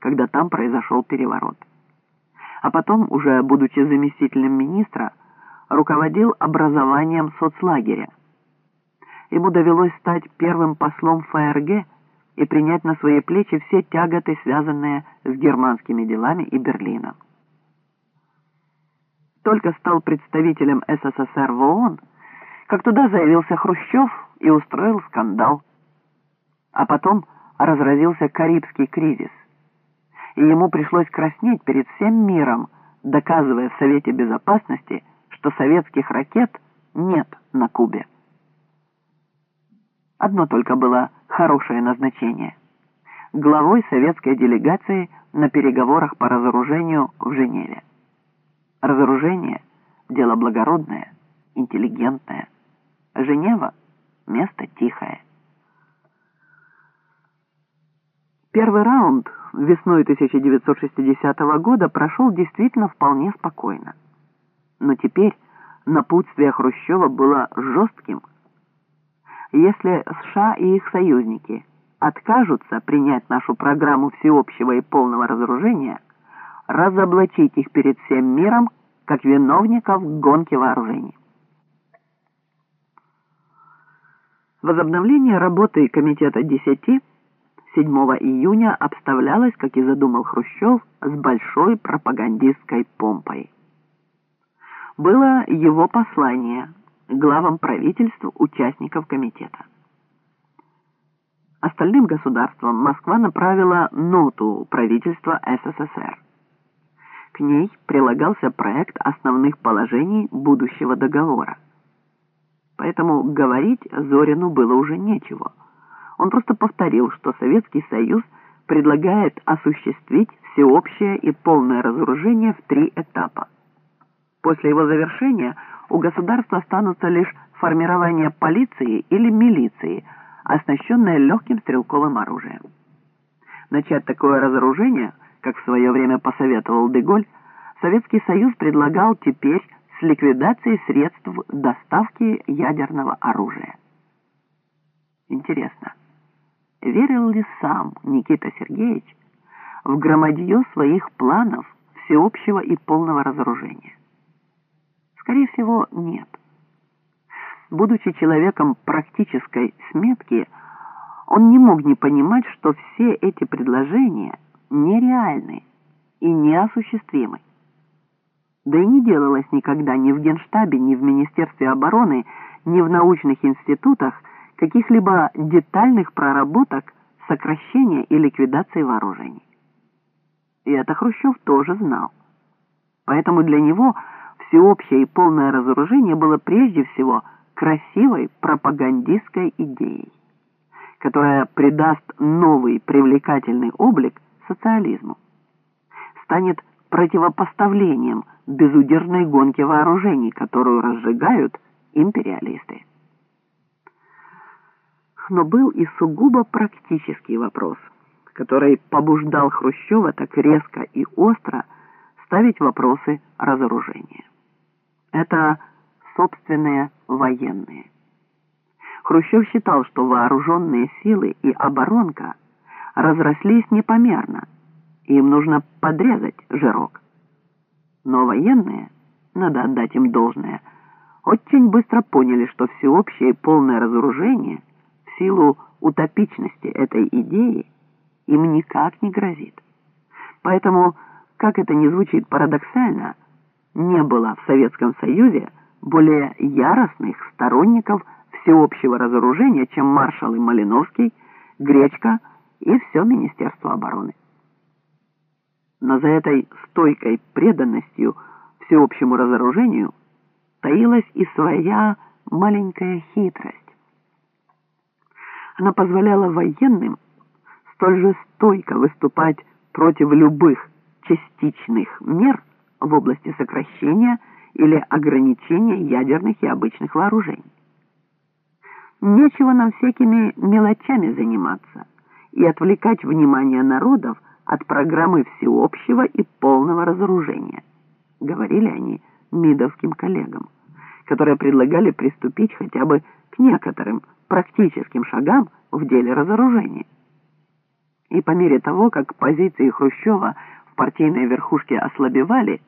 когда там произошел переворот. А потом, уже будучи заместителем министра, руководил образованием соцлагеря. Ему довелось стать первым послом ФРГ и принять на свои плечи все тяготы, связанные с германскими делами и Берлином. Только стал представителем СССР в ООН, как туда заявился Хрущев и устроил скандал. А потом разразился Карибский кризис, и ему пришлось краснеть перед всем миром, доказывая в Совете Безопасности, что советских ракет нет на Кубе. Одно только было хорошее назначение. Главой советской делегации на переговорах по разоружению в Женеве. Разоружение – дело благородное, интеллигентное. Женева – место тихое. Первый раунд весной 1960 года прошел действительно вполне спокойно. Но теперь напутствие Хрущева было жестким. Если США и их союзники откажутся принять нашу программу всеобщего и полного разоружения, разоблачить их перед всем миром как виновников гонки вооружений. Возобновление работы Комитета 10 7 июня обставлялось, как и задумал Хрущев, с большой пропагандистской помпой. Было его послание главам правительств участников комитета. Остальным государствам Москва направила ноту правительства СССР. К ней прилагался проект основных положений будущего договора. Поэтому говорить Зорину было уже нечего – он просто повторил, что Советский Союз предлагает осуществить всеобщее и полное разоружение в три этапа. После его завершения у государства останутся лишь формирование полиции или милиции, оснащенное легким стрелковым оружием. Начать такое разоружение, как в свое время посоветовал Деголь, Советский Союз предлагал теперь с ликвидацией средств доставки ядерного оружия. Интересно верил ли сам Никита Сергеевич в громадье своих планов всеобщего и полного разоружения? Скорее всего, нет. Будучи человеком практической сметки, он не мог не понимать, что все эти предложения нереальны и неосуществимы. Да и не делалось никогда ни в Генштабе, ни в Министерстве обороны, ни в научных институтах каких-либо детальных проработок сокращения и ликвидации вооружений. И это Хрущев тоже знал. Поэтому для него всеобщее и полное разоружение было прежде всего красивой пропагандистской идеей, которая придаст новый привлекательный облик социализму, станет противопоставлением безудержной гонки вооружений, которую разжигают империалисты но был и сугубо практический вопрос, который побуждал Хрущева так резко и остро ставить вопросы разоружения. Это собственные военные. Хрущев считал, что вооруженные силы и оборонка разрослись непомерно, им нужно подрезать жирок. Но военные, надо отдать им должное, очень быстро поняли, что всеобщее и полное разоружение – силу утопичности этой идеи им никак не грозит. Поэтому, как это ни звучит парадоксально, не было в Советском Союзе более яростных сторонников всеобщего разоружения, чем маршалы Малиновский, Гречка и все Министерство обороны. Но за этой стойкой преданностью всеобщему разоружению таилась и своя маленькая хитрость. Она позволяла военным столь же стойко выступать против любых частичных мер в области сокращения или ограничения ядерных и обычных вооружений. Нечего нам всякими мелочами заниматься и отвлекать внимание народов от программы всеобщего и полного разоружения, говорили они мидовским коллегам, которые предлагали приступить хотя бы к некоторым практическим шагам в деле разоружения. И по мере того, как позиции Хрущева в партийной верхушке ослабевали,